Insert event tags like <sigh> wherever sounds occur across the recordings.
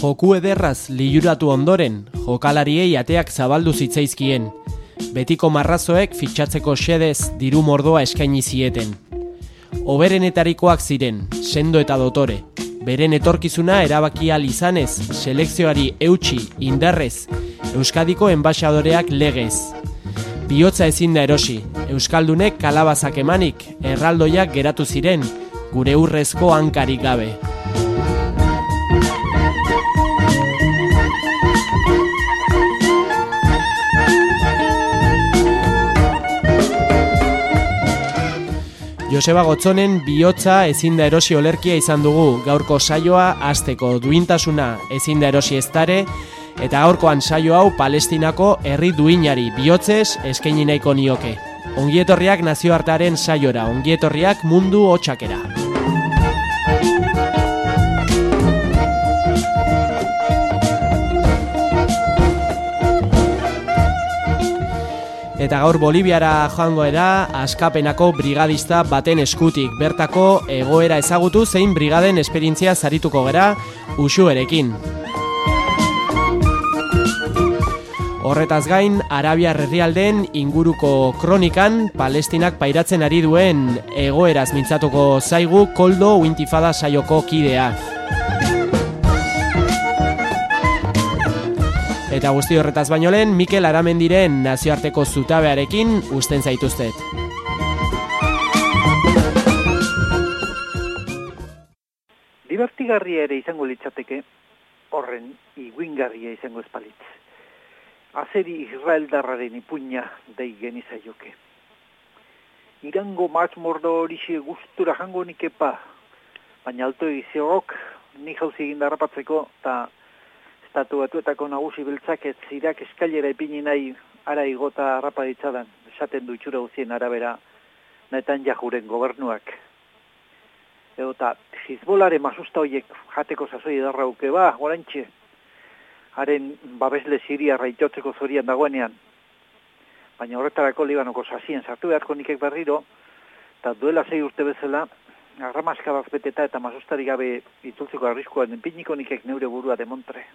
Joku ederraz liuratu ondoren, jokalariei ateak zabaldu zitzaizkien. Betiko marrazoek fitxatzeko xedez diru mordoa eskaini zieten. Oberenetarikoak ziren, sendo eta dotore. Beren etorkizuna erabaki izanez, selekzioari eutxi, indarrez, Euskadiko enbaixadoreak legez. Biotza ezin da erosi, Euskaldunek kalabazak emanik, erraldoiak geratu ziren, gure urrezko hankarik gabe. Joseba Gotzonen bihotza ezin da erosi olerkia izan dugu gaurko saioa hasteko duintasuna ezin da erosi eztare eta gaurkoan saio hau Palestinako herri duinari bihotzez eskaini nahiko nioke. Ongietorriak nazioartearen saiora, ongietorriak mundu hotxakera. Eta gaur Boliviara joango era askapenako brigadista baten eskutik. Bertako egoera ezagutu zein brigaden esperientzia zarituko gera usuerekin. Horretaz gain, Arabia herrialdeen inguruko kronikan Palestinak pairatzen ari duen egoeraz mintzatuko zaigu Koldo Uintifada saioko kidea. Eta guzti horretaz baino lehen, Mikel Aramendiren nazioarteko zutabearekin usten zaituztet. Divertigarria ere izango litzateke, horren iguingarria izango espalitz. Azeri Israel darraren ipuña dei genizaioke. Irango maz mordo hori gustura jango nikepa, baina alto egizeok, ni jauzi egin darrapatzeko, eta estatu batuetako nagusi beltzak ez zirak eskailera ipini nahi ara igota harrapa ditzadan, esaten du itxura guzien arabera, netan jajuren gobernuak. Edo eta Hizbolare masusta horiek jateko sasoi edarra uke ba, gorantxe, haren babesle siria raitotzeko zorian dagoenean. Baina horretarako libanoko sasien sartu beharko nikek berriro, eta duela zei urte bezala, arramaska beteta eta masustari gabe itzultzeko arriskoan enpiniko nikek neure burua demontre.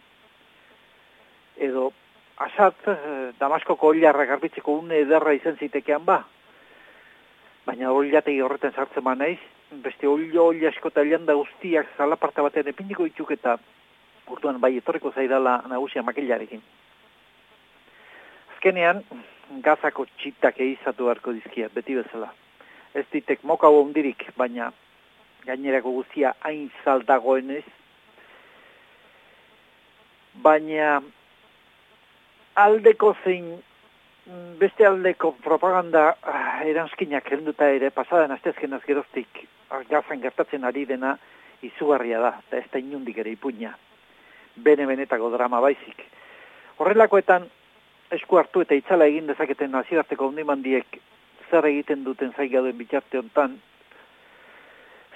Edo, asat, eh, Damaskoko oliarra garbitzeko une ederra izan zitekean ba, baina oliategi horretan sartzen ma naiz, beste olio oli asko eta da guztiak zalaparta batean epiniko itxuk eta urtuan bai etorriko zaidala nagusia makilarekin. Azkenean, gazako txitak eizatu beharko dizkia, beti bezala. Ez ditek moka ondirik, baina gainerako guztia hain zaldagoenez, baina aldeko zein beste aldeko propaganda ah, eranskinak helduta ere pasadan astezken azgeroztik gazan gertatzen ari dena izugarria da, eta ez da inundik ere ipuña. Bene benetako drama baizik. Horrelakoetan esku hartu eta itzala egin dezaketen nazioarteko ondimandiek zer egiten duten zaigaduen bitarte hontan,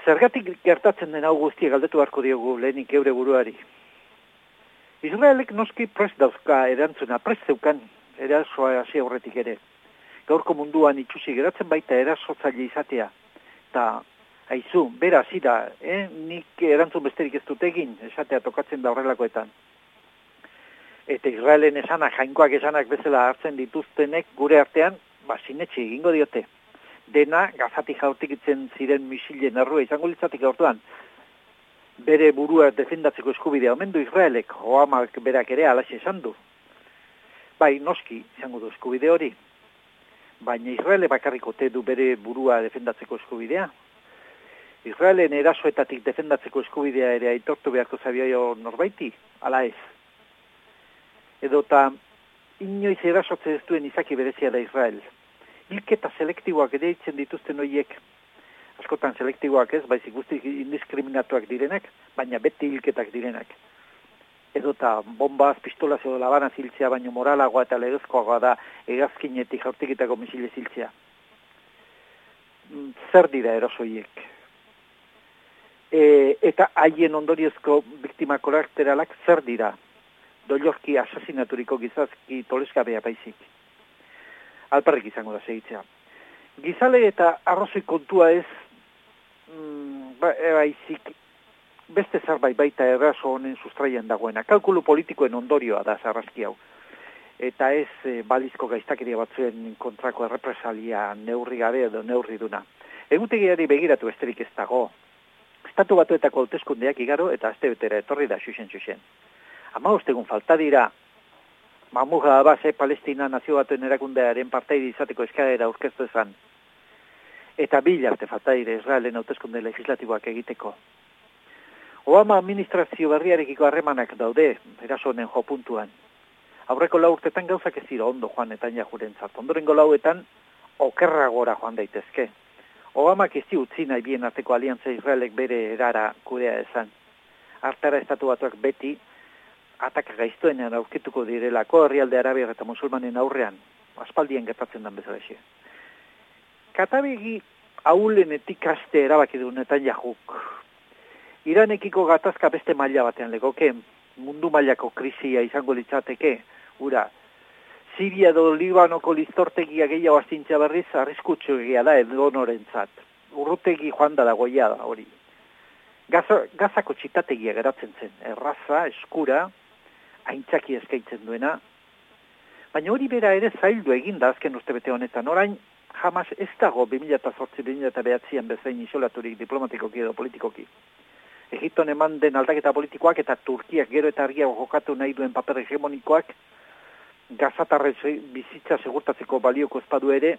zergatik gertatzen den hau guztiek galdetu harko diogu lehenik eure buruari. Israelek noski prest dauzka erantzuna, prest zeukan erasoa hasi aurretik ere. Gaurko munduan itxusi geratzen baita erasotzaile izatea. Ta haizu, bera zida, eh? nik erantzun besterik ez dut egin, esatea tokatzen da horrelakoetan. Eta Israelen esanak, jainkoak esanak bezala hartzen dituztenek gure artean, ba, sinetxe egingo diote. Dena, gazatik jaurtik itzen ziren misilen errua izango litzatik gaurtuan, bere burua defendatzeko eskubidea omen du Israelek, joamak berak ere alaxe esan du. Bai, noski, izango du eskubide hori. Baina Israele bakarriko te du bere burua defendatzeko eskubidea. Israelen erasoetatik defendatzeko eskubidea ere aitortu beharko zabioio norbaiti, ala ez. Edo eta inoiz erasotze ez duen izaki berezia da Israel. Hilketa selektiboak ere itzen dituzten horiek askotan selektiboak ez, baizik guzti indiskriminatuak direnak, baina beti hilketak direnak. Edo eta bombaz, pistolaz edo labana ziltzea, baino moralagoa eta legezkoagoa da egazkinetik jaurtikitako misile ziltzea. Mm, zer dira erosoiek? E, eta haien ondoriozko biktima karakteralak zer dira? Doilorki asasinaturiko gizazki toleskabea baizik. Alparrik izango da segitzea. Gizale eta arrozoi kontua ez mm, ba, e, baizik beste zerbait baita erraso honen sustraian dagoena. Kalkulu politikoen ondorioa da zarrazki hau. Eta ez e, balizko gaiztakeria batzuen kontrako errepresalia neurri gabe edo neurri duna. Egutegiari begiratu esterik ez dago. Estatu batuetako hauteskundeak igaro eta azte betera etorri da xuxen xuxen. Ama ustegun falta dira, mamuja abase Palestina nazio batuen erakundearen parteide izateko eskaera aurkeztu ezan. Eta bila arte falta dira Israelen hauteskunde legislatiboak egiteko. Obama administrazio berriarekiko harremanak daude, erasonen jo puntuan. Aurreko lau urtetan gauzak ez dira ondo joan eta jajuren zart. Ondorengo lauetan, okerra gora joan daitezke. Obamak ez utzi nahi bien arteko aliantza Israelek bere erara kudea esan. Artara estatu batuak beti, ataka gaiztuenean aurkituko direlako herrialde arabiak eta musulmanen aurrean, aspaldien gertatzen den bezala xe. Katabegi haulenetik aste erabaki du netan jahuk, Iranekiko gatazka beste maila batean legoke, mundu mailako krisia izango litzateke, ura, Siria do Libanoko listortegia gehiago astintzea berriz, arriskutsu egia da edo norentzat. Urrutegi joan da dagoia da hori. Gaza, gazako txitategia geratzen zen, erraza, eskura, aintzaki eskaitzen duena, baina hori bera ere zaildu egin da azken uste bete honetan, orain jamaz ez dago 2008-2009 an bezain isolaturik diplomatikoki edo politikoki. Egipton eman den aldaketa politikoak eta Turkiak gero eta argiago jokatu nahi duen paper hegemonikoak gazatarre bizitza segurtatzeko balioko espadu ere,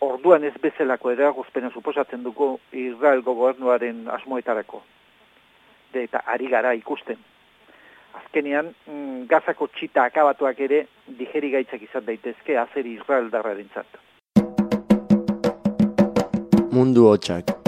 orduan ez bezelako eragozpena suposatzen duko Israelgo gobernuaren asmoetarako. De, eta ari gara ikusten. Azkenean, mm, gazako txita akabatuak ere digeri gaitzak izan daitezke azeri Israel darra Mundu hotxak.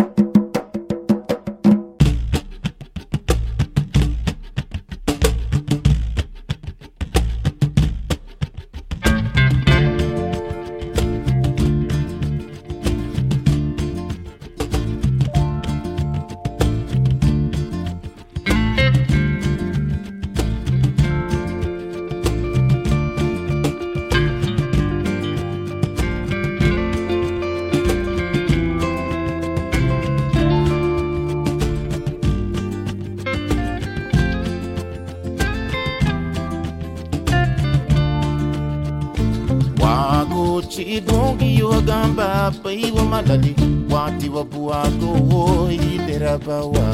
paiwa malali wati wapuako wo iterapawa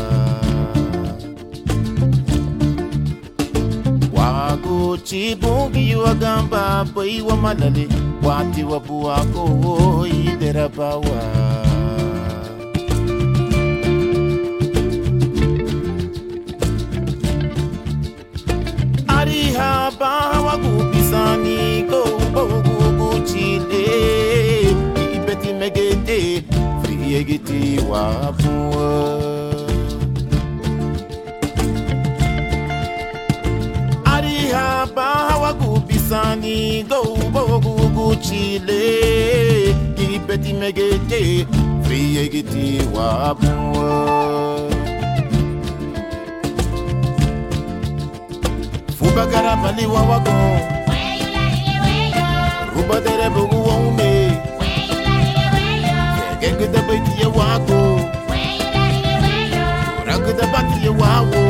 wako chibuki wagamba paiwa malali wati wapuako wo iterapawa reggae, friegiti wapua. Ariha bahawa gubisani go bogu guchile, kipeti megete, Ruba dere bugu Genge da bai tiye wako Rangu da ba tiye wawo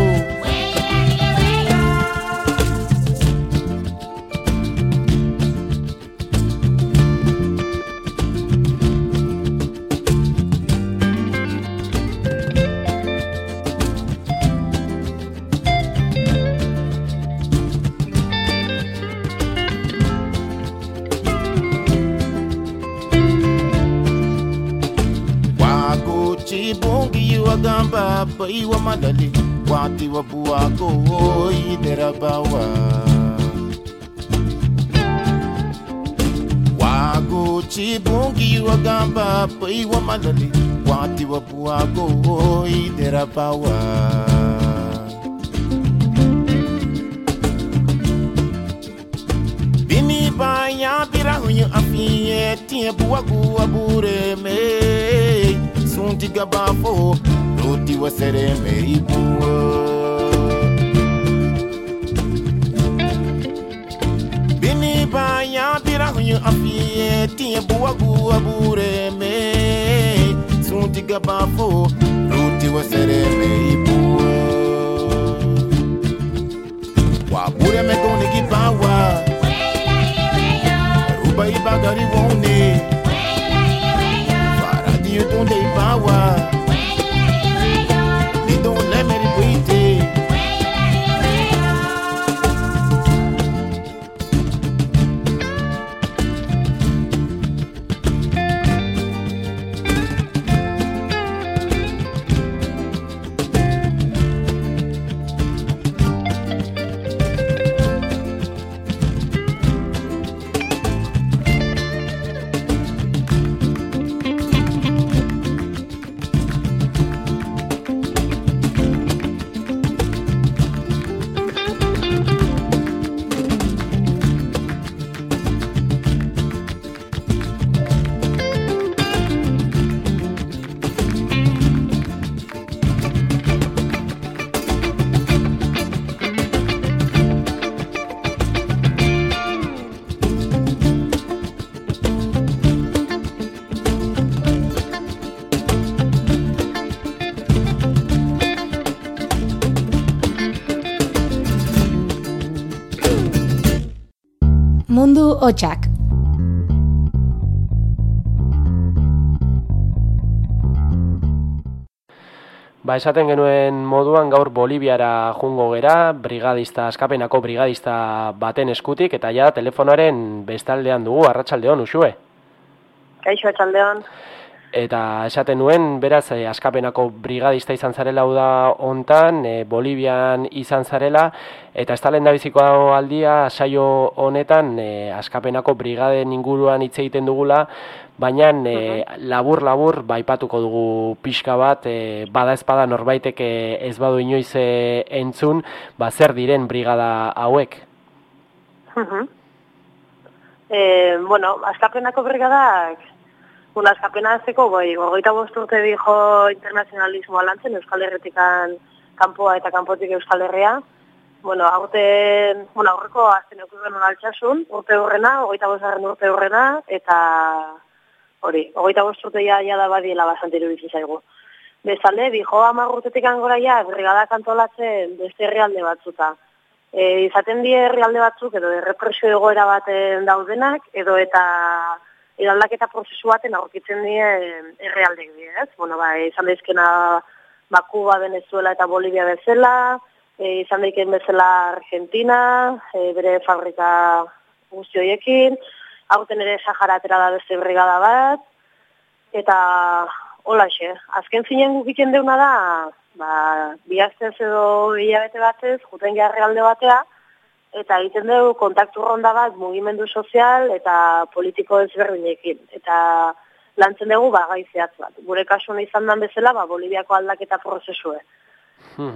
iwa malali wati wa buago iderabawa wago chibungi wa gamba iwa malali wati wa buago iderabawa bini baya birahunyu afiye tie buago abure me. Suntiga gabafo kutiwa sereme ipuo bini banya bira hunyu afiye tiye buwa guwa bureme sunti gabafo kutiwa sereme ipuo wa bureme goni gibawa ruba ibagari wone Faradi yutunde ibawa Faradi yutunde bawa hotxak. Ba, esaten genuen moduan gaur Boliviara jungo gera, brigadista, askapenako brigadista baten eskutik, eta ja telefonoaren bestaldean dugu, arratsaldeon usue. Kaixo, atxaldeon. Eta esaten nuen, beraz, eh, askapenako brigadista izan zarela da hontan, eh, Bolivian izan zarela, eta ez talen biziko aldia, saio honetan, eh, askapenako brigaden inguruan hitz egiten dugula, baina eh, labur-labur baipatuko dugu pixka bat, eh, bada ezpada norbaitek eh, ez badu inoiz entzun, ba, zer diren brigada hauek. Mhm. Eh, bueno, askapenako brigadak, bueno, askapena azteko, bai, gogoita bost urte dijo internazionalismoa lantzen, Euskal Herritikan kanpoa eta kanpotik Euskal Herria. Bueno, aurten, bueno, aurreko azten eukuren altxasun, urte horrena, gogoita bostarren urte horrena, eta hori, gogoita bost urte ja, ja da badiela basantiru bizizaigu. Bezale, dijo amar urtetik angora ja, brigadak antolatzen beste herrialde batzuta. E, izaten die herrialde batzuk edo errepresio egoera baten daudenak edo eta eraldaketa prozesu baten aurkitzen die herrialdek die, ez? Bueno, ba, izan daizkena ba, Kuba, Venezuela eta Bolivia bezala, e, izan daiken bezala Argentina, e, bere fabrika guzti horiekin, aurten ere Sahara atera da beste brigada bat, eta holaxe, azken zinen gukiten deuna da, ba, bihaztez edo hilabete batez, juten herrialde batea, eta egiten dugu kontaktu ronda bat mugimendu sozial eta politiko ezberdinekin. Eta lantzen dugu ba, gai zehatz bat. Gure kasuan izan den bezala, ba, Boliviako aldaketa prozesue.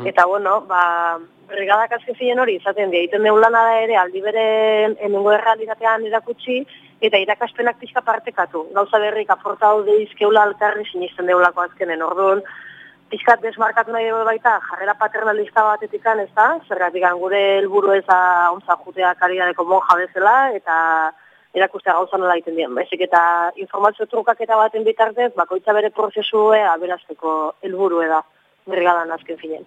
Eta bueno, ba, brigadak azken hori izaten di, egiten dugu lana da ere aldi beren emengo errealitatean irakutsi eta irakaspenak pixka partekatu. Gauza berrik aporta hau deizkeula alkarri sinisten deulako azkenen. Orduan, pixkat desmarkatu nahi dugu baita jarrera paternalista batetikan, ez da? Zergatik gure helburu ez da ontza jutea kariadeko monja bezala eta erakustea gauza nola egiten dien. Baizik eta informazio trukaketa baten bitartez, bakoitza bere prozesue aberazteko helburu da brigadan azken finen.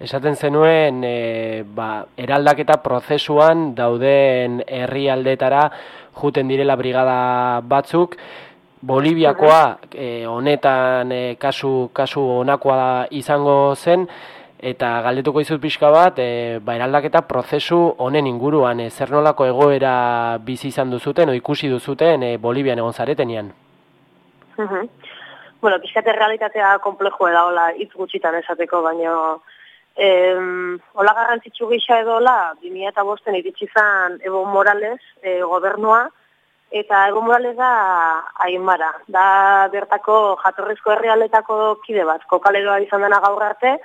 Esaten zenuen, e, ba, eraldaketa prozesuan dauden herrialdetara juten direla brigada batzuk, Boliviakoa e, honetan e, kasu, kasu honakoa izango zen, eta galdetuko izut pixka bat, e, ba, eraldaketa prozesu honen inguruan, e, zer nolako egoera bizi izan duzuten, o ikusi duzuten e, Bolivian egon zaretenean? Mhm. Bueno, pixkate realitatea komplejua da, hola, hitz gutxitan esateko, baina em, hola garrantzitsu gisa edo hola, 2000 eta bosten iritsi zan Evo Morales e, gobernua, eta Evo Morales da Aimara, da bertako jatorrizko herrialetako kide bat, kokaleroa izan dena gaur arte,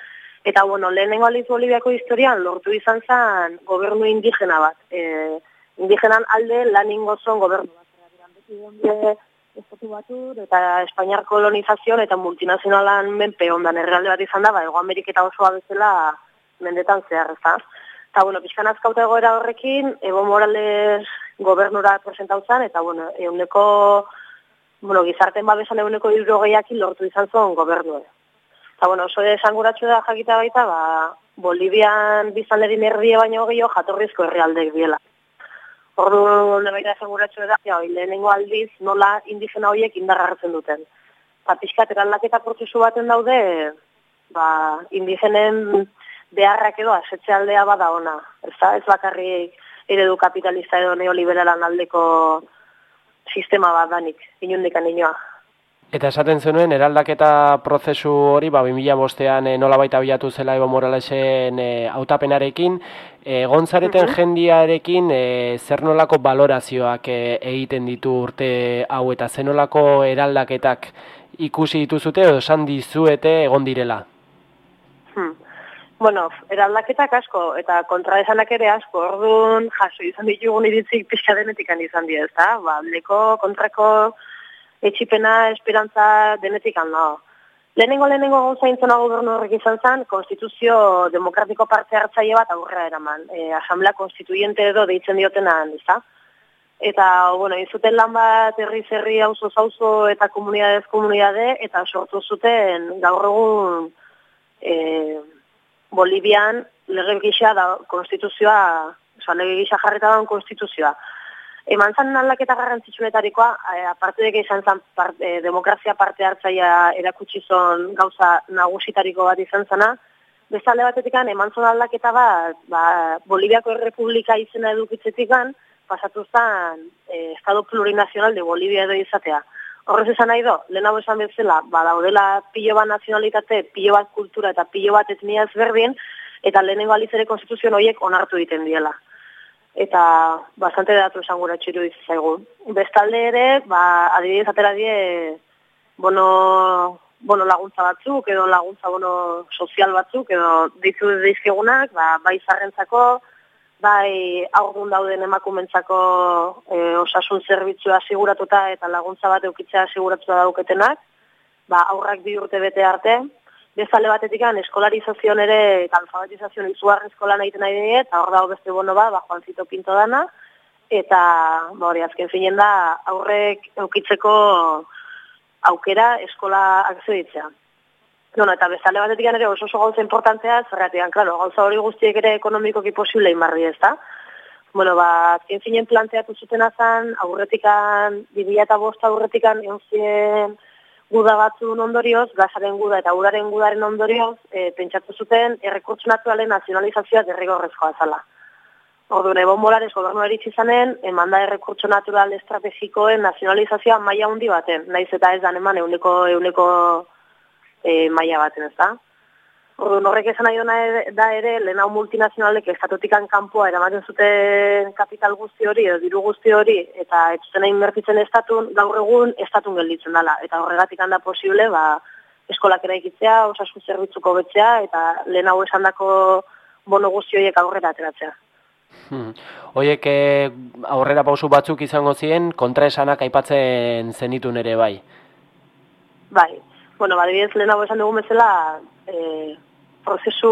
eta bueno, lehenengo aliz Boliviako historian lortu izan zen gobernu indigena bat. E, indigenan alde lan ingozon gobernu bat. Estatu batur eta Espainiar kolonizazioan eta multinazionalan menpe ondan herrialde bat izan da, ba, Ego Ameriketa osoa bezala mendetan zehar, ez da. Eta, bueno, pixkan azkauta egoera horrekin, Evo Morales gobernura presentau zen, eta, bueno, euneko, bueno, gizarten babesan euneko irrogeiakin lortu izan zuen gobernua. Eta, bueno, oso esanguratxo da jakita baita, ba, Bolivian bizanlerin erdia baino gehiago jatorrizko herrialdek biela. Ordu nebaita esanguratxo da, ja, lehenengo aldiz nola indigena horiek indarrartzen duten. Ba, pixkat eraldaketa prozesu baten daude, ba, indigenen beharrak edo asetxe aldea bada ona. Ez da, ez bakarrik eredu kapitalista edo neoliberalan aldeko sistema bat danik, inundikan inoa. Eta esaten zenuen, eraldaketa prozesu hori, ba, 2000 bostean e, nola baita bilatu zela Evo Moralesen e, autapenarekin, egon zareten jendiarekin e, zer nolako balorazioak e, egiten ditu urte hau eta zer nolako eraldaketak ikusi dituzute edo esan dizuete egon direla? Bueno, eraldaketak asko eta kontraesanak ere asko, orduan jaso izan ditugun iritzik pixka denetik izan dira, ezta? Ba, leko kontrako etxipena, esperantza denetik handa. Lehenengo lehenengo gauza intzona gobernu horrek izan zen, konstituzio demokratiko parte hartzaile bat aurrera eraman. E, asamblea konstituyente edo deitzen diotenan, ezta? Eta, bueno, izuten lan bat herri zerri hauzo zauzo eta komunidadez komunidade, eta sortu zuten gaur egun e, Bolivian lege gisa da konstituzioa, oza, lege gisa jarrita da konstituzioa. Eman zan aldaketa garrantzitsunetarikoa, e, aparte dek izan zan e, demokrazia parte hartzaia erakutsi zon gauza nagusitariko bat izan zana, bezalde batetik eman zan aldaketa bat, ba, Boliviako Errepublika izena edukitzetik pasatu zan e, Estado Plurinazional de Bolivia edo izatea. Horrez esan nahi do, lehen hau esan bezala, ba, daudela pilo bat nazionalitate, pilo bat kultura eta pilo bat etnia ezberdin, eta lehenengo alizere konstituzioan horiek onartu egiten diela. Eta bastante datu esan gura txiru izaigu. Bestalde ere, ba, adibidez atera die, bono, bono laguntza batzuk, edo laguntza bono sozial batzuk, edo ditu dizkigunak, ba, bai zarrentzako, bai aurgun dauden emakumentzako e, osasun zerbitzua asiguratuta eta laguntza bat eukitzea asiguratuta dauketenak, ba, aurrak bi urte bete arte, bezale batetik eskolarizazioan ere eta alfabetizazioan izugarri eskolan egiten nahi dira, eta hor dago beste bono ba, ba Juan Zito Pinto dana, eta ba, hori azken finen da aurrek eukitzeko aukera eskola akzioitzea. Bueno, eta bezale batetik ere oso oso gauza importantea, zerratian, klaro, gauza hori guztiek ere ekonomikoki posible inbarri ez da. Bueno, ba, azken zinen planteatu zuten azan, aurretikan, bibia eta bosta aurretikan, egon guda batzun ondorioz, gazaren guda eta uraren gudaren ondorioz, e, pentsatu zuten, errekurtsu naturalen nazionalizazioa derrigorrezkoa zala. Ordu, Ebon Morales gobernu eritzi zanen, eman da errekurtso natural estrategikoen nazionalizazioa maila handi baten. Naiz eta ez dan eman euneko, euneko e, maila baten, ez da? Ordu, horrek esan nahi da ere, lehen hau multinazionalek estatotikan kanpoa eramaten zuten kapital guzti hori, edo diru guzti hori, eta ez zena inbertitzen estatun, gaur egun estatun gelditzen dela. Eta horregatik handa posible, ba, eskolak eraikitzea, osasun zerbitzuko betzea, eta lehen hau esan dako bono guzti horiek aurrera ateratzea. Hmm. Oiek eh, aurrera pausu batzuk izango ziren, kontraesanak aipatzen zenitun ere bai? Bai, bueno, badibidez lehenago esan dugu bezala, e, prozesu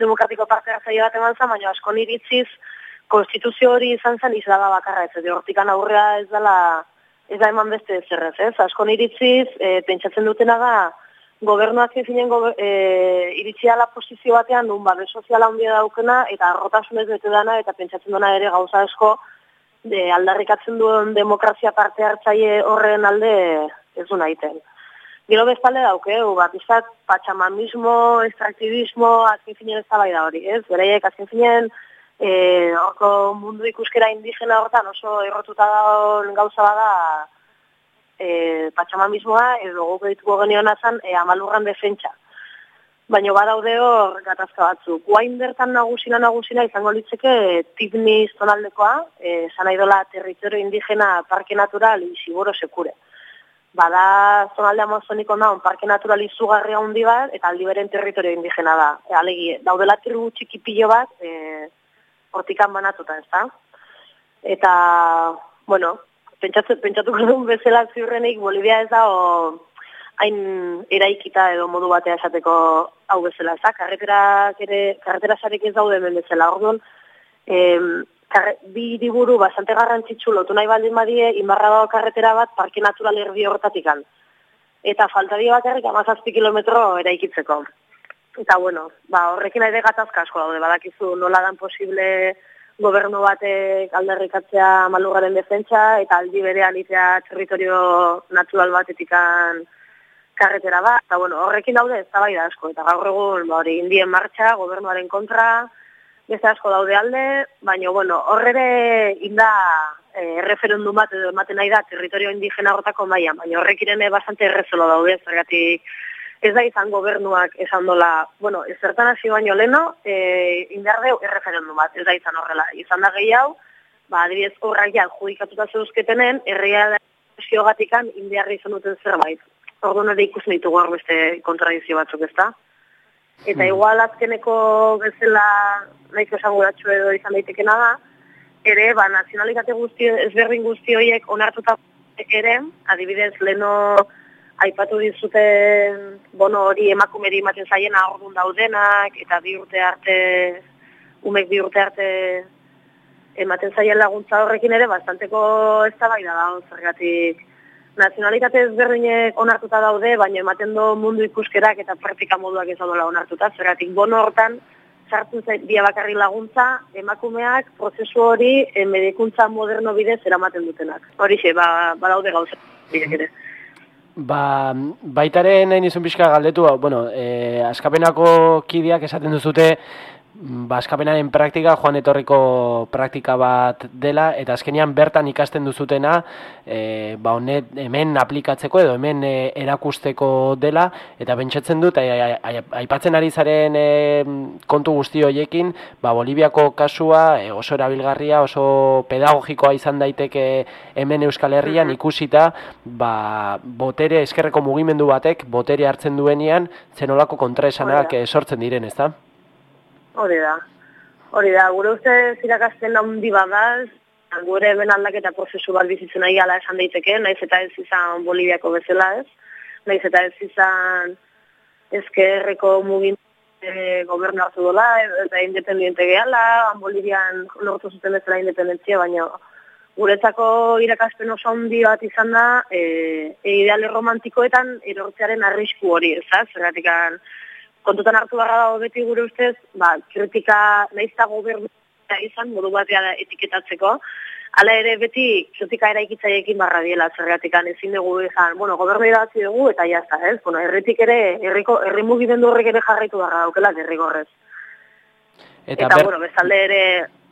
demokratiko parte hartzaile bat eman zan, baina asko niritziz, konstituzio hori izan zen izan bakarra ez, hortikan aurrea ez dela, ez da eman beste zerrez, ez? Asko niritziz, e, pentsatzen dutena da, gobernuak ezinen gober, e, iritsi ala posizio batean, nun babes soziala handia daukena, eta arrotasunez bete dana, eta pentsatzen duna ere gauza asko, de aldarrikatzen duen demokrazia parte hartzaile horren alde ez du nahiten. Gero bezpalde daukeu, bat izat, patxamamismo, extraktivismo, azken finen ez da hori, ez? Bereiek, azken finen, e, orko mundu ikuskera indigena hortan oso errotuta daun gauza bada e, patxamamismoa, edo goko dituko genion azan, e, amalurran defentsa. Baina badaude hor gatazka batzu. Guain bertan nagusina nagusina izango litzeke tipni zonaldekoa, e, zanaidola territorio indigena parke natural iziboro sekure bada zonalde amazoniko naun parke natural izugarria handi bat, eta aldi beren territorio indigena da. E, alegi, daudela tribu txiki pilo bat, e, hortikan banatuta, ez da? Eta, bueno, pentsatu, pentsatuko <laughs> duen bezala ziurrenik, Bolivia ez da, o, hain eraikita edo modu batea esateko hau bezala, ez da? Karretera, karretera ez daude hemen bezala, orduan, bi diburu bastante garrantzitsu lotu nahi baldin badie, inbarra dago karretera bat parke natural erdi horretatik Eta falta dio bakarrik amazazpi kilometro eraikitzeko. Eta, bueno, ba, horrekin ere gatazka asko daude, badakizu nola dan posible gobernu batek aldarrikatzea malugaren defentsa, eta aldi berean itea territorio natural batetikan karretera bat, eta bueno, horrekin daude ez da asko, eta gaur egun ba, hori indien martxa, gobernuaren kontra, beste asko daude alde, baina bueno, horrere inda e, referendum bat edo ematen nahi da territorio indigena hortako maia, baina horrek irene bastante errezolo daude, zergatik ez da izan gobernuak esan dola, bueno, ez zertan hasi baino leno, e, indar deu erreferendum bat, ez da izan horrela, izan da gehi hau, ba, adibidez horrak ja, judikatuta zeuzketenen, erreala gatikan indiarri izan duten zerbait. Orduan ere ikusten ditugu hor beste kontradizio batzuk, ezta? Eta hmm. igual azkeneko bezala nahiko esanguratxo edo izan daitekena da, ere, ba, nazionalitate guzti, ezberdin guzti horiek onartuta ere, adibidez, leno aipatu dizuten bono hori emakumeri ematen zaien ahordun daudenak, eta bi urte arte, umek bi urte arte ematen zaien laguntza horrekin ere, bastanteko ez da bai da, zergatik, nazionalitate ezberdinek onartuta daude, baina ematen do mundu ikuskerak eta praktika moduak ez dola onartuta. Zeratik, bono hortan, sartu zait bia bakarri laguntza, emakumeak prozesu hori e, medikuntza moderno bidez eramaten dutenak. Horixe, ba, ba daude gauza, bidek ere. Ba, baitaren nahi nizun pixka galdetu, bueno, e, askapenako kidiak esaten duzute, Baskapenaren praktika, joan etorriko praktika bat dela, eta azkenian bertan ikasten duzutena, e, ba honet, hemen aplikatzeko edo hemen e, erakusteko dela, eta bentsatzen dut, aipatzen ari zaren e, kontu guzti horiekin, ba, Boliviako kasua e, oso erabilgarria, oso pedagogikoa izan daiteke hemen Euskal Herrian ikusita, ba, botere, eskerreko mugimendu batek, botere hartzen duenean, zenolako kontraesanak sortzen diren, ez da? Hori da. Hori da, gure uste zirakasten handi badaz, gure hemen aldaketa prozesu bat bizitzen nahi ala esan daiteke, naiz eta ez izan Boliviako bezala ez, naiz eta ez izan ezkerreko mugin e, gobernu hartu dola, eta independiente gehala, Bolivian lortu zuten bezala independentzia, baina guretzako irakaspen oso handi bat izan da, e, e ideale romantikoetan erortzearen arrisku hori, ez da, zergatikan, kontutan hartu barra dago beti gure ustez, ba, kritika nahizta gobernu izan, modu batea etiketatzeko, Hala ere beti kritika eraikitzaiekin barra diela zergatik ezin dugu izan, bueno, gobernu idatzi dugu eta jazta, ez? Bueno, erritik ere, herriko herri mugimendu horrek ere jarraitu barra daukela derrigorrez. Eta, eta ber... bueno, bezalde ere,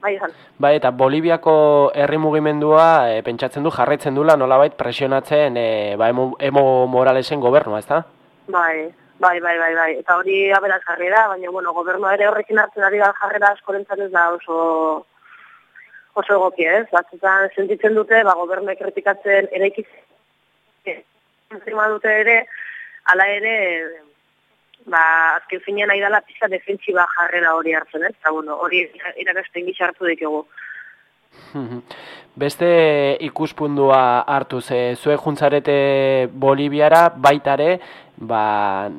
bai izan. Bai, eta Boliviako herri mugimendua e, pentsatzen du jarraitzen dula nolabait presionatzen e, ba, emo, emo moralesen gobernua, ezta? Bai, Bai, bai, bai, bai. Eta hori aberaz jarri da, baina, bueno, gobernua ere horrekin hartzen ari da jarrera askorentzat ez da oso oso egoki, ez? Batzutan sentitzen dute, ba, gobernuek kritikatzen entzima dute ere, ala ere, ba, azken finean nahi dala pizka defentsiba jarrera hori hartzen, ez? Eta, bueno, hori irakasten gitxartu dikegu. Beste ikuspundua hartu ze zue juntzarete Boliviara baitare ba,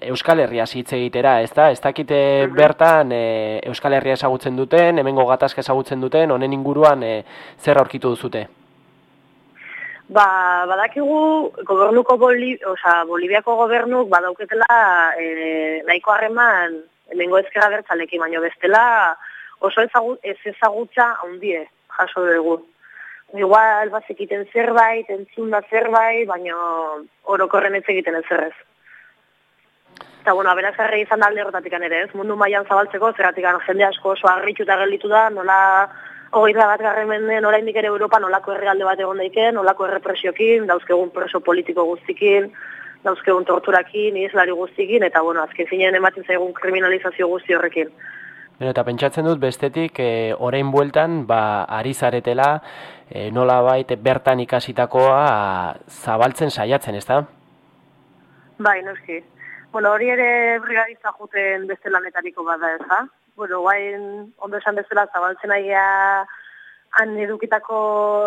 Euskal Herria hitz egitera, ez da? Ez dakite bertan e, Euskal Herria ezagutzen duten, hemengo gatazka ezagutzen duten, honen inguruan e, zer aurkitu duzute? Ba, badakigu gobernuko Boli, oza, Boliviako gobernuk badauketela e, nahiko harreman hemengo ezkera bertzalekin, baino bestela oso ez ezagutza handie jaso dugu. Igual, bat egiten zerbait, entzun da zerbait, baina orokorren ez egiten ez zerrez. Eta, bueno, aberaz harri izan da alde horretatik ere, ez? Mundu mailan zabaltzeko, zerratik jende asko oso harritxu eta gelitu da, nola hogeita bat garren menden, nola indik ere Europa, nolako herrialde bat egon daiken, nolako errepresiokin, dauzkegun preso politiko guztikin, dauzkegun torturakin, izlari guztikin, eta, bueno, azken zinen ematen zaigun kriminalizazio guzti horrekin. Eta pentsatzen dut bestetik e, orain bueltan ba, ari zaretela e, nola baita bertan ikasitakoa zabaltzen saiatzen, ez da? Bai, noski. Bueno, hori ere brigaditza juten beste lanetariko bada ez da? Bueno, guain ondo esan bezala zabaltzen aia han edukitako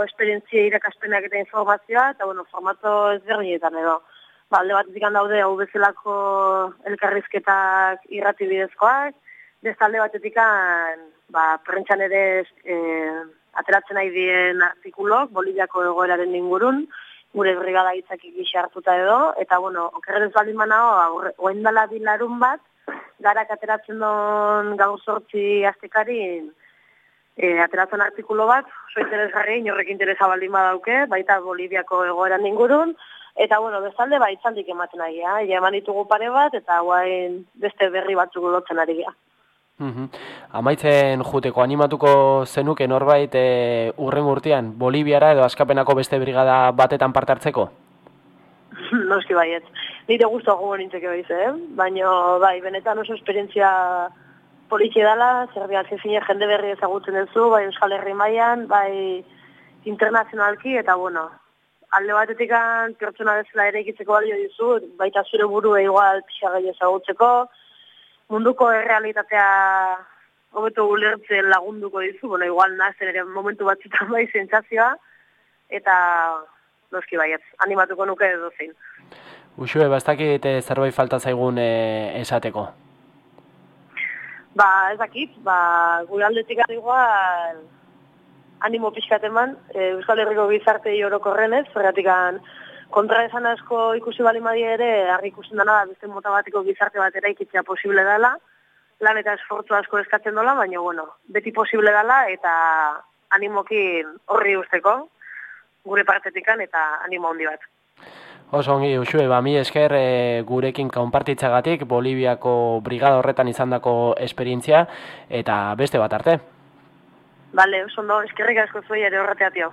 esperientzia irakaspenak eta informazioa, eta bueno, formato ezberdinetan edo. Ba, alde bat daude hau bezalako elkarrizketak irrati bidezkoak, bestalde batetik ba, prentxan ere e, ateratzen nahi dien artikulok, Boliviako egoeraren ingurun, gure brigada hitzak ikixi hartuta edo, eta bueno, okerren ez baldin manao, oen dala bilarun bat, garak ateratzen don gaur sortzi aztekarin, e, ateratzen artikulo bat, oso interesgarri, inorrek interesa baldin badauke, baita Boliviako egoeran ingurun, eta bueno, bezalde ba, itzaldik ematen ari, ja, eman ditugu pare bat, eta guain beste berri batzuk lotzen ari gara. Mhm. Amaitzen juteko animatuko zenuke norbait e, urren urtean Boliviara edo askapenako beste brigada batetan parte hartzeko? <laughs> Noski baiet. Nire guztua gogo nintzeke baiz, eh? Baina, bai, benetan oso esperientzia politxe dela, zer zezine jende berri ezagutzen duzu, bai Euskal Herri mailan, bai internazionalki, eta bueno, alde batetik pertsona bezala ere egitzeko balio dizu, baita zure buru igual pixagai ezagutzeko, munduko errealitatea hobeto ulertzen lagunduko dizu, bueno, igual nazen ere momentu batzutan bai zentzazioa, eta noski baiet, animatuko nuke edo zein. Uxue, bastakit eh, zerbait falta zaigun e, esateko? Ba, ez dakit, ba, gure aldetik igual animo pixkat eman, e, Euskal Herriko gizarte orokorrenez, zergatik kontra esan asko ikusi bali ere, argi ikusten dena, beste mota bateko gizarte bat eraikitzea posible dela, lan eta esfortzu asko eskatzen dola, baina, bueno, beti posible dela, eta animokin horri usteko, gure partetikan, eta animo handi bat. Oso ongi, usue, ba, mi esker e, gurekin konpartitzagatik Boliviako brigada horretan izandako esperientzia, eta beste bat arte. Bale, oso ondo, eskerrik asko zuei ere horreteatio.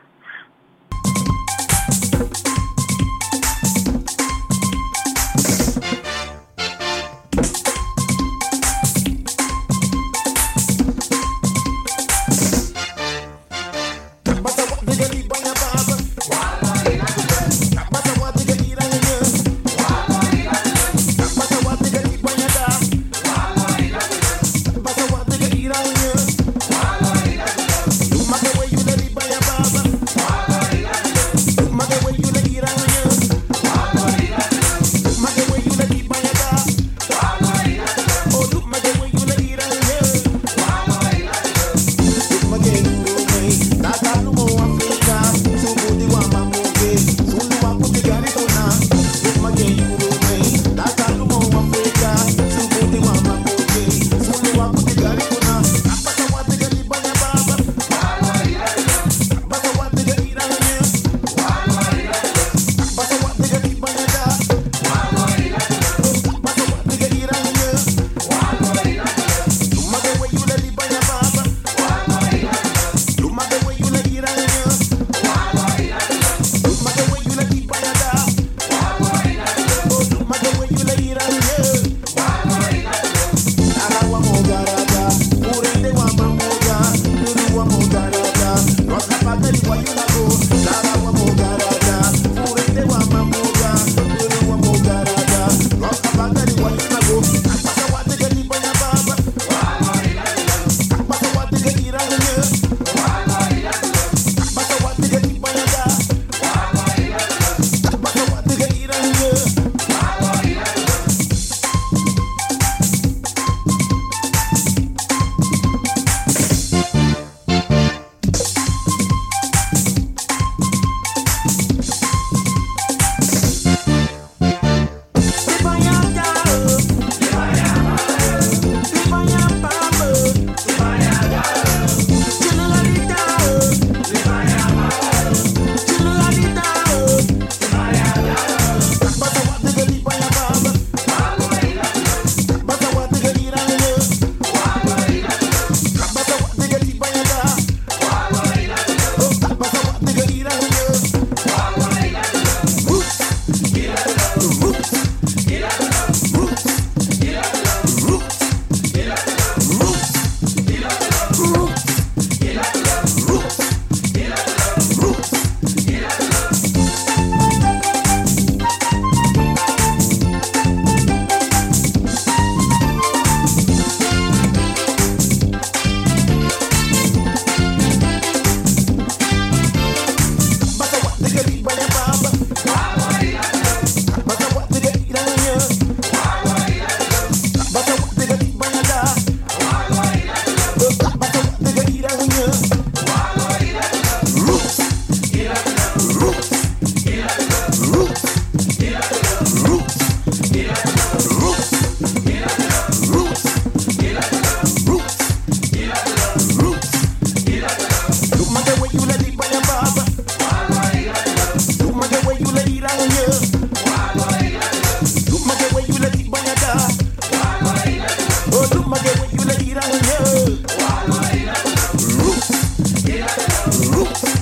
roots.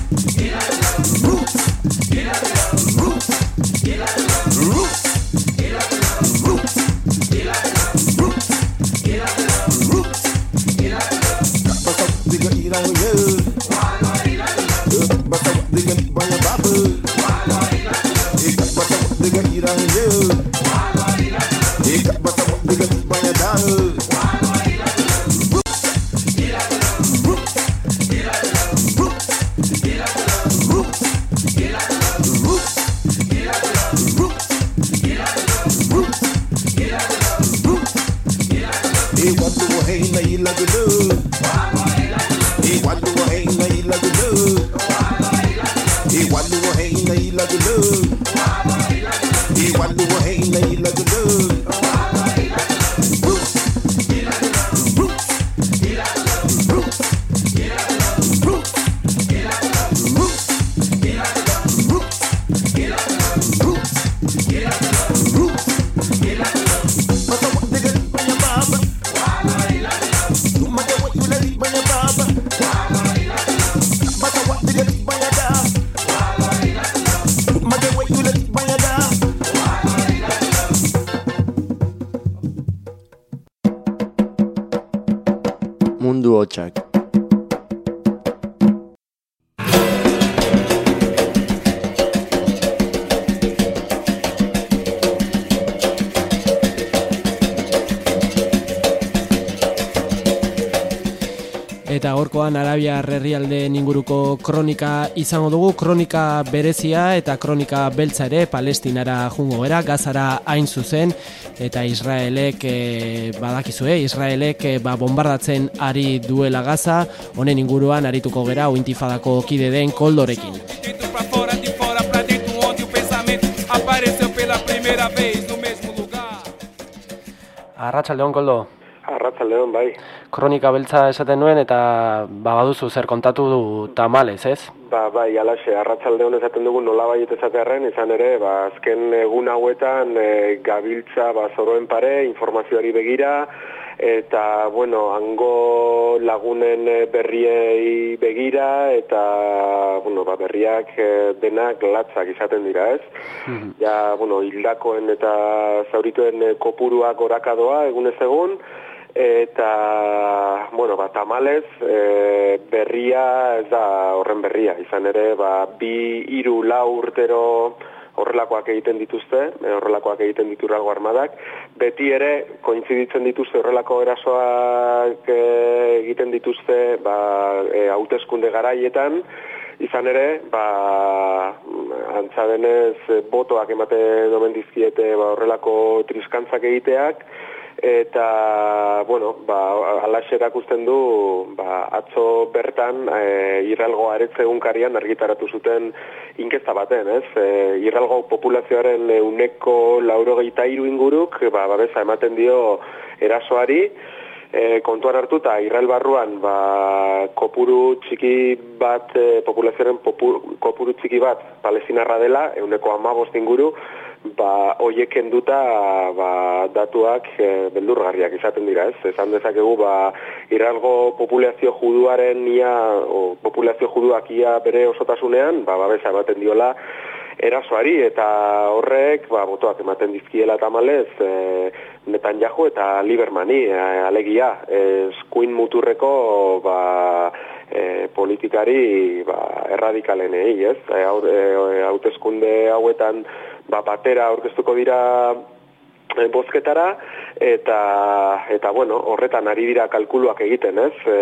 Eta gorkoan Arabia herrialdeen inguruko kronika izango dugu, kronika berezia eta kronika beltza ere Palestinara jungo era, Gazara hain zuzen eta Israelek e, badakizue, Israelek e, ba, bombardatzen ari duela Gaza, honen inguruan arituko gera ointifadako kide den koldorekin. Arratsaldeon koldo, Arratzaldeon, bai. kronika beltza esaten nuen eta ba, baduzu zer kontatu du tamalez, ez? Ba, bai, alaxe, arratzaldeon esaten dugu nola baiet esatearen, izan ere, ba, azken egun hauetan e, gabiltza ba, zoroen pare, informazioari begira, eta, bueno, hango lagunen e, berriei begira, eta, bueno, ba, berriak e, denak latzak izaten dira, ez? Ja, bueno, hildakoen eta zaurituen e, kopuruak gorakadoa, egunez egun, eta, bueno, ba, tamalez, e, berria ez da horren berria, izan ere, ba, bi, iru, lau urtero horrelakoak egiten dituzte, e, horrelakoak egiten ditu Israelgo armadak, beti ere kointziditzen dituzte horrelako erasoak e, egiten dituzte ba, e, hauteskunde garaietan, izan ere, ba, antza denez, e, botoak emate domen dizkiete ba, horrelako triskantzak egiteak, eta, bueno, ba, alaxe erakusten du, ba, atzo bertan, e, irralgo aretze egunkarian argitaratu zuten inkesta baten, ez? E, irralgo populazioaren uneko laurogeita iru inguruk, ba, babesa ematen dio erasoari, e, kontuan hartu eta Israel barruan ba, kopuru txiki bat, e, populazioaren popu, kopuru txiki bat palestinarra dela, euneko amabost inguru, ba, oiek kenduta ba, datuak e, beldurgarriak izaten dira, ez? Esan dezakegu, ba, Israelgo populazio juduaren ia, o, populazio juduak ia bere osotasunean, ba, babesa ematen diola, erasoari eta horrek ba, botoak ematen dizkiela tamalez e, Netanyahu eta Libermani e, alegia eskuin muturreko ba, e, politikari ba, erradikalenei ez e, e, hauteskunde hauetan ba, batera aurkeztuko dira e, bozketara eta eta bueno horretan ari dira kalkuluak egiten ez? E,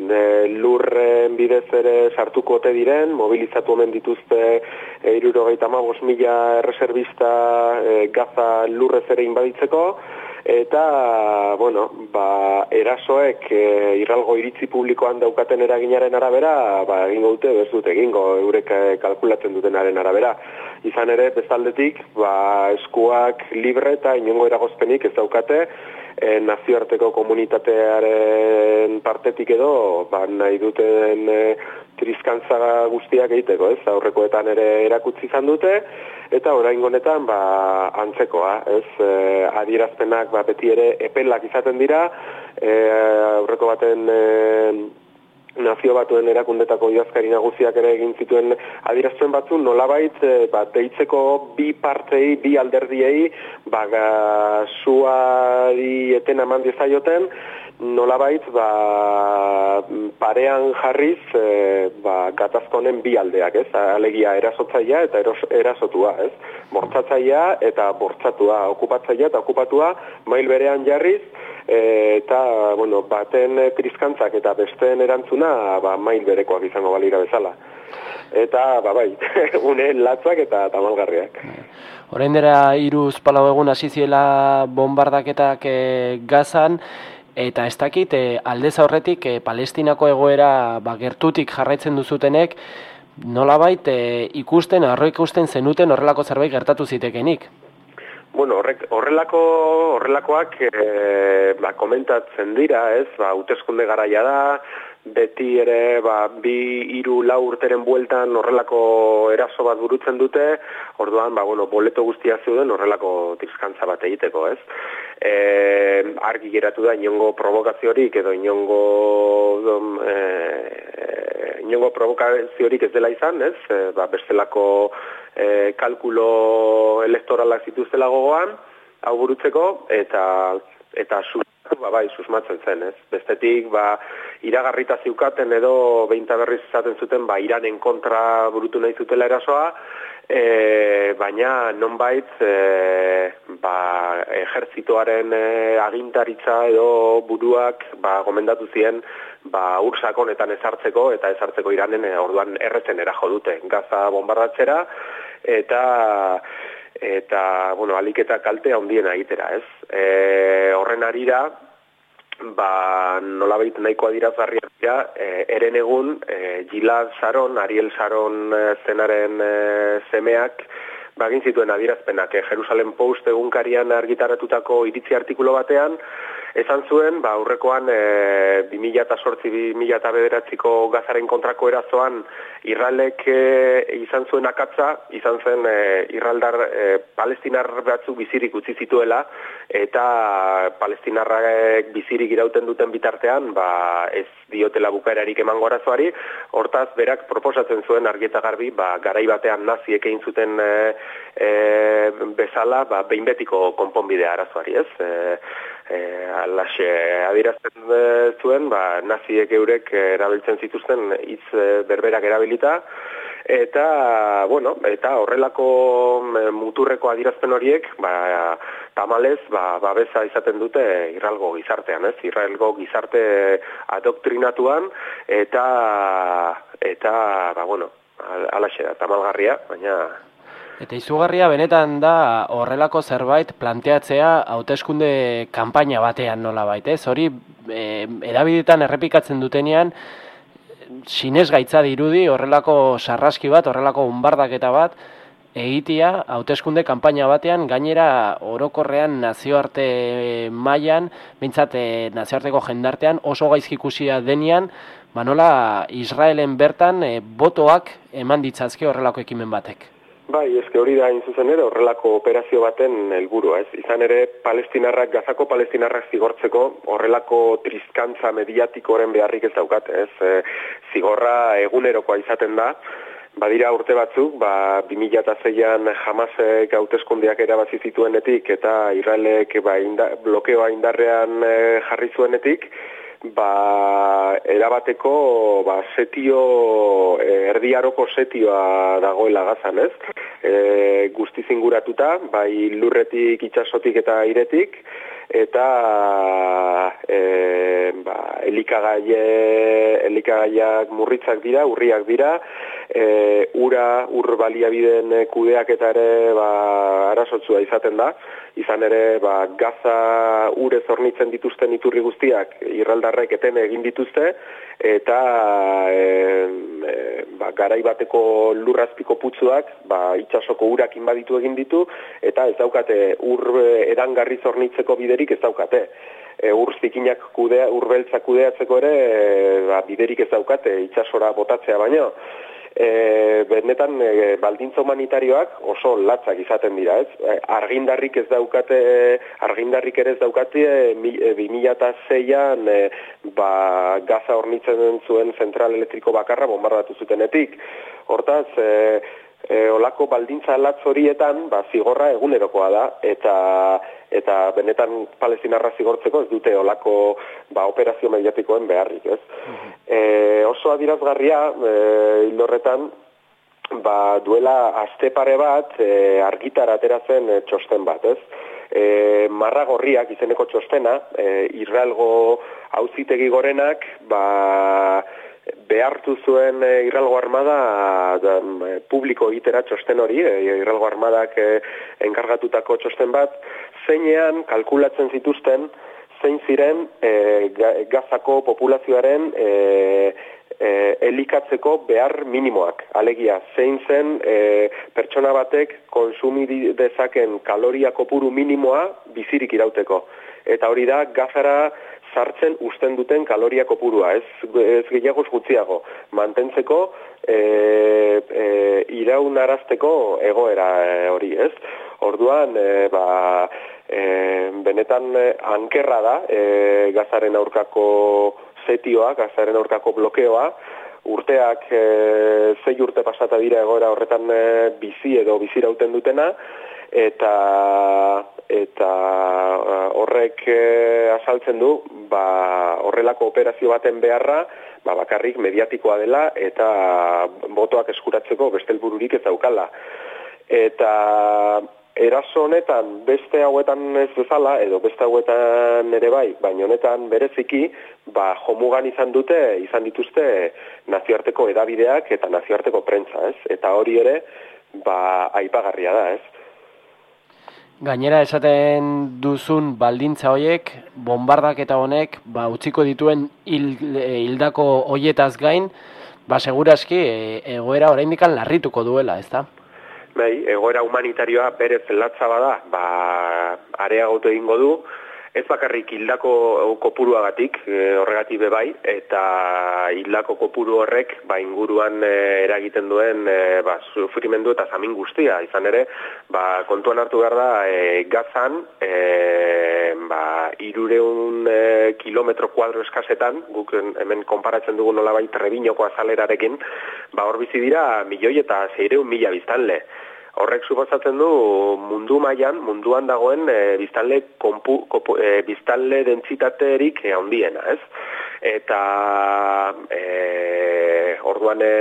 e, lurren bidez ere sartuko ote diren mobilizatu omen dituzte e, irurogeita mila erreserbista e, gaza lurrez ere inbaditzeko eta bueno ba, erasoek e, irralgo iritzi publikoan daukaten eraginaren arabera ba, egingo dute bez dute egingo eurek e, kalkulatzen dutenaren arabera. Izan ere bestaldetik ba, eskuak libre eta inongo eragozpenik ez daukate e, nazioarteko komunitatearen partetik edo ba, nahi duten e, trizkantza guztiak egiteko, ez? Aurrekoetan ere erakutsi izan dute eta oraingo honetan ba antzekoa, ez? E, adierazpenak ba beti ere epelak izaten dira, e, aurreko baten e, nazio batuen erakundetako idazkari nagusiak ere egin zituen adierazten batzu nolabait e, ba, deitzeko bi partei, bi alderdiei ba, suari eten eman diezaioten nolabait ba, parean jarriz e, ba, gatazkonen bi aldeak, ez? Alegia erasotzaia eta eros, erasotua, ez? Bortzatzaia eta bortzatua, okupatzaia eta okupatua mail berean jarriz, eta, bueno, baten kriskantzak eta besteen erantzuna ba, mail berekoak izango balira bezala. Eta, ba, bai, <laughs> une latzak eta tamalgarriak. Horein dira iruz palau egun hasi ziela bombardaketak e, gazan, Eta ez dakit, e, aldez aurretik e, palestinako egoera ba, gertutik jarraitzen duzutenek, nolabait e, ikusten, arro ikusten zenuten horrelako zerbait gertatu zitekenik? Bueno, horrek, horrelako, horrelakoak e, ba, komentatzen dira, ez, ba, uteskunde garaia da, beti ere ba, bi hiru lau urteren bueltan horrelako eraso bat burutzen dute, orduan ba, bueno, boleto guztia zeuden horrelako tizkantza bat egiteko, ez? E, argi geratu da inongo provokaziorik edo inongo e, inongo provokaziorik ez dela izan, ez? E, ba, bestelako e, kalkulo elektoralak zituztela gogoan, hau burutzeko, eta eta ba, bai, susmatzen zen, ez? Bestetik, ba, iragarrita ziukaten edo beinta berriz izaten zuten, ba, iranen kontra burutu nahi zutela erasoa, e, baina nonbait e, ba, ejertzitoaren e, agintaritza edo buruak ba, gomendatu zien ba, ursakonetan ezartzeko eta ezartzeko iranen e, orduan erretzen erajo dute. Gaza bombardatzera eta eta bueno, aliketa kaltea ondien egitera, ez? E, horren arira, ba, nolabait nahiko adirazgarria dira, e, eren egun, e, Gilad Saron, Ariel Saron e, zenaren e, semeak, bagin zituen adirazpenak, e, Jerusalem Post egunkarian argitaratutako iritzi artikulo batean, Esan zuen, ba, aurrekoan e, 2008-2008-ko gazaren kontrako erazoan Irralek e, izan zuen akatza, izan zen e, Irraldar e, palestinar batzuk bizirik utzi zituela, eta palestinarrak bizirik irauten duten bitartean, ba, ez diotela bukaerarik emango arazoari, hortaz berak proposatzen zuen argieta garbi, ba, garai batean naziek egin zuten e, e, bezala, ba, behin betiko konponbidea arazoari, ez? E, e, alaxe adirazten zuen, ba, naziek eurek erabiltzen zituzten hitz e, berberak erabilita, eta, bueno, eta horrelako e, muturreko adirazten horiek, ba, tamalez, ba, babesa izaten dute Israelgo gizartean, ez? Israelgo gizarte adoktrinatuan, eta, eta, ba, bueno, alaxe da, tamalgarria, baina Eta izugarria benetan da horrelako zerbait planteatzea hauteskunde kanpaina batean nola baita, ez? Hori e, edabidetan errepikatzen dutenean sinez gaitza dirudi horrelako sarraski bat, horrelako unbardaketa bat egitia hauteskunde kanpaina batean gainera orokorrean nazioarte mailan, mintzat e, nazioarteko jendartean oso gaizki ikusia denean, ba nola Israelen bertan e, botoak eman ditzazke horrelako ekimen batek. Bai, eske hori da zuzen ere horrelako operazio baten helburua, ez? Izan ere palestinarrak, gazako palestinarrak zigortzeko horrelako trizkantza mediatikoren beharrik ez daukat, ez? E, zigorra egunerokoa izaten da, badira urte batzuk, ba, 2006an jamasek hauteskundiak erabazi zituenetik eta Israelek ba, inda, blokeoa indarrean e, jarri zuenetik, ba, erabateko ba, setio, e, erdiaroko setioa dagoela gazan, ez? E, guzti zinguratuta, bai lurretik, itxasotik eta iretik, eta e, ba, elikagaie, elikagaiak murritzak dira, urriak dira, e, ura, ur baliabideen kudeak eta ere ba, arazotzua izaten da, izan ere ba, gaza ure zornitzen dituzten iturri guztiak irraldarrek eten egin dituzte eta e, e, ba, garai bateko lurrazpiko putzuak ba, itxasoko urak inbaditu egin ditu eta ez daukate ur edangarri zornitzeko biderik ez daukate. E, ur zikinak kudea, urbeltza kudeatzeko ere e, ba, biderik ez daukate itxasora botatzea baino e, benetan e, baldintza humanitarioak oso latzak izaten dira, ez? E, argindarrik ez daukate, argindarrik ere ez daukate, e, mi, e, 2006an e, ba, gaza hornitzen zuen zentral elektriko bakarra bombardatu zutenetik. Hortaz, e, e, olako baldintza latz horietan, ba, zigorra egunerokoa da, eta eta benetan palestinarra zigortzeko ez dute olako ba, operazio mediatikoen beharrik, ez? e, oso adirazgarria, e, hildorretan, ba, duela aste pare bat e, argitar ateratzen e, txosten bat, ez? E, marra gorriak izeneko txostena, e, Israelgo hauzitegi gorenak, ba, behartu zuen e, Irralgo Armada da, e, publiko egitera txosten hori, e, Irralgo Armadak e, enkargatutako txosten bat, zeinean kalkulatzen zituzten zein ziren e, gazako populazioaren e, e, elikatzeko behar minimoak. Alegia, zein zen e, pertsona batek konsumi dezaken kaloria kopuru minimoa bizirik irauteko. Eta hori da, gazara sartzen usten duten kaloria kopurua, ez, ez gehiago gutxiago, mantentzeko e, e, iraunarazteko egoera e, hori, ez? Orduan, e, ba, e, benetan e, ankerra da e, gazaren aurkako zetioa, gazaren aurkako blokeoa, urteak e, zei urte pasata dira egoera horretan e, bizi edo bizirauten dutena, eta eta uh, horrek uh, azaltzen du ba, horrelako operazio baten beharra ba, bakarrik mediatikoa dela eta botoak eskuratzeko bestelbururik ez daukala. Eta eraso honetan beste hauetan ez bezala edo beste hauetan ere bai, baina honetan bereziki ba, jomugan izan dute, izan dituzte nazioarteko edabideak eta nazioarteko prentza, ez? Eta hori ere ba, aipagarria da, ez? Gainera esaten duzun baldintza hoiek, bombardak eta honek, ba, utziko dituen hildako hoietaz gain, ba, seguraski e, egoera oraindik larrituko duela, ezta? Bai, egoera humanitarioa berez latza bada, ba, areagotu egingo du, Ez bakarrik hildako kopuruagatik, e, horregatik bebai, eta hildako kopuru horrek ba, inguruan e, eragiten duen e, ba, sufrimendu eta zamin guztia. Izan ere, ba, kontuan hartu behar da, e, gazan, e, ba, irureun e, kilometro kuadro eskasetan, guk hemen konparatzen dugu nola bai trebinoko azalerarekin, ba, hor bizi dira milioi eta zeireun mila biztanle horrek suposatzen du mundu mailan munduan dagoen e, biztanle konpu, kopu, e, biztanle dentsitaterik handiena, ez? Eta e, orduan e,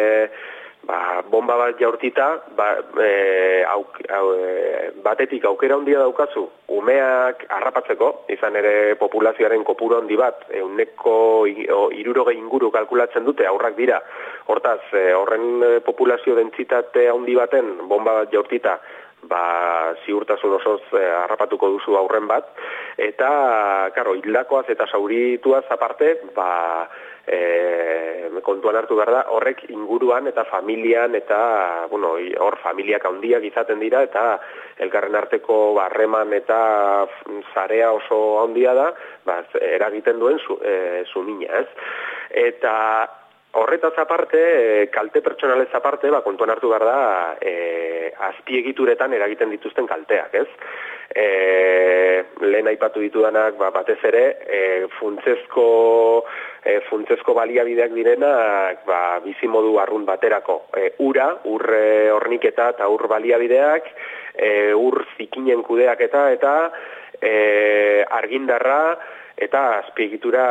ba, bomba bat jaurtita, ba, e, auk, au, e, batetik aukera handia daukazu, umeak harrapatzeko, izan ere populazioaren kopuru handi bat, euneko irurogei inguru kalkulatzen dute, aurrak dira, hortaz, e, horren e, populazio dentsitate handi baten bomba bat jaurtita, ba, ziurtasun osoz e, harrapatuko duzu aurren bat, eta, karo, hildakoaz eta saurituaz aparte, ba, e, kontuan hartu behar da, horrek inguruan eta familian eta, bueno, hor familiak handiak izaten dira eta elkarren arteko barreman eta zarea oso handia da, ba, eragiten duen zu, e, ez? Eta horretaz aparte, kalte pertsonalez aparte, ba, kontuan hartu behar da, e, azpiegituretan eragiten dituzten kalteak, ez? E, lehen aipatu ditudanak ba, batez ere e, funtzezko e, funtzezko baliabideak direnak ba, bizimodu arrun baterako e, ura, ur horniketa eta ur baliabideak e, ur zikinen kudeak eta eta e, argindarra eta azpiegitura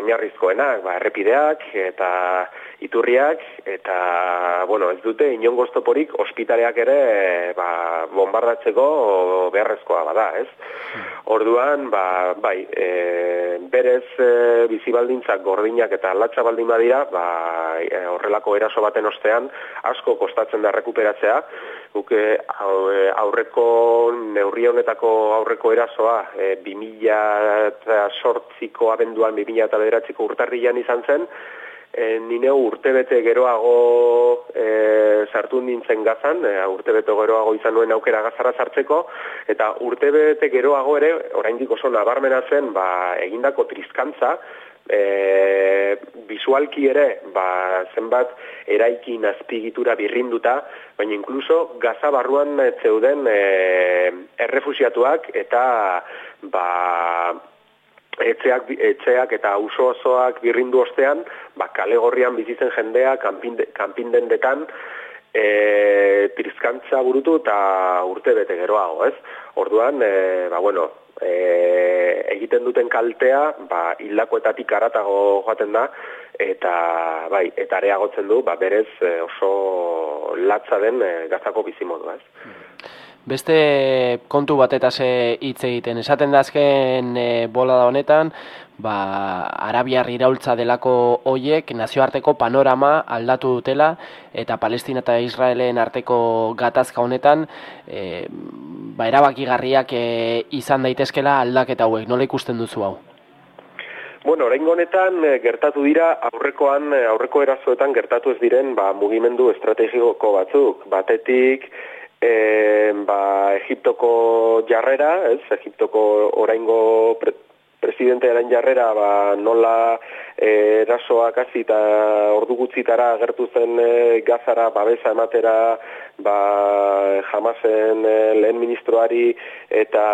oinarrizkoenak, ba, errepideak eta iturriak eta bueno, ez dute inongo stoporik ospitaleak ere ba, bombardatzeko beharrezkoa bada, ez? Orduan, ba, bai, e, berez e, bizibaldintzak gordinak eta latza baldin badira, ba, e, horrelako eraso baten ostean asko kostatzen da rekuperatzea, guke e, aurreko neurri honetako aurreko erasoa e, 2000 sortziko abenduan 2000 eta bederatziko urtarrian izan zen, e, nine urtebete geroago e, sartu nintzen gazan, e, urtebete geroago izan nuen aukera gazara sartzeko, eta urtebete geroago ere, oraindik oso nabarmena zen, ba, egindako trizkantza, e, visualki ere, ba, zenbat eraikin azpigitura birrinduta, baina inkluso gaza barruan zeuden e, errefusiatuak eta ba, etxeak, etxeak eta auzo osoak birrindu ostean, ba, kale gorrian bizitzen jendea kanpinden detan, e, trizkantza burutu eta urte bete geroago, ez? Orduan, e, ba, bueno, e, egiten duten kaltea, ba, hildakoetatik aratago joaten da, eta, bai, eta areagotzen du, ba, berez e, oso latza den e, gazako bizimodua, ez? Beste kontu batetaz hitz egiten, esaten dazken e, bola da honetan, ba, Arabiar iraultza delako hoiek nazioarteko panorama aldatu dutela eta Palestina eta Israelen arteko gatazka honetan e, ba, erabakigarriak e, izan daitezkela aldaketa hauek, nola ikusten duzu hau? Bueno, orain honetan gertatu dira aurrekoan aurreko erazoetan gertatu ez diren ba, mugimendu estrategiko batzuk. Batetik e, ba, Egiptoko jarrera, ez? Egiptoko oraingo pre, presidentearen jarrera ba, nola e, erasoak hasi eta ordu gutxitara agertu zen e, gazara babesa ematera ba, jamasen e, lehen ministroari eta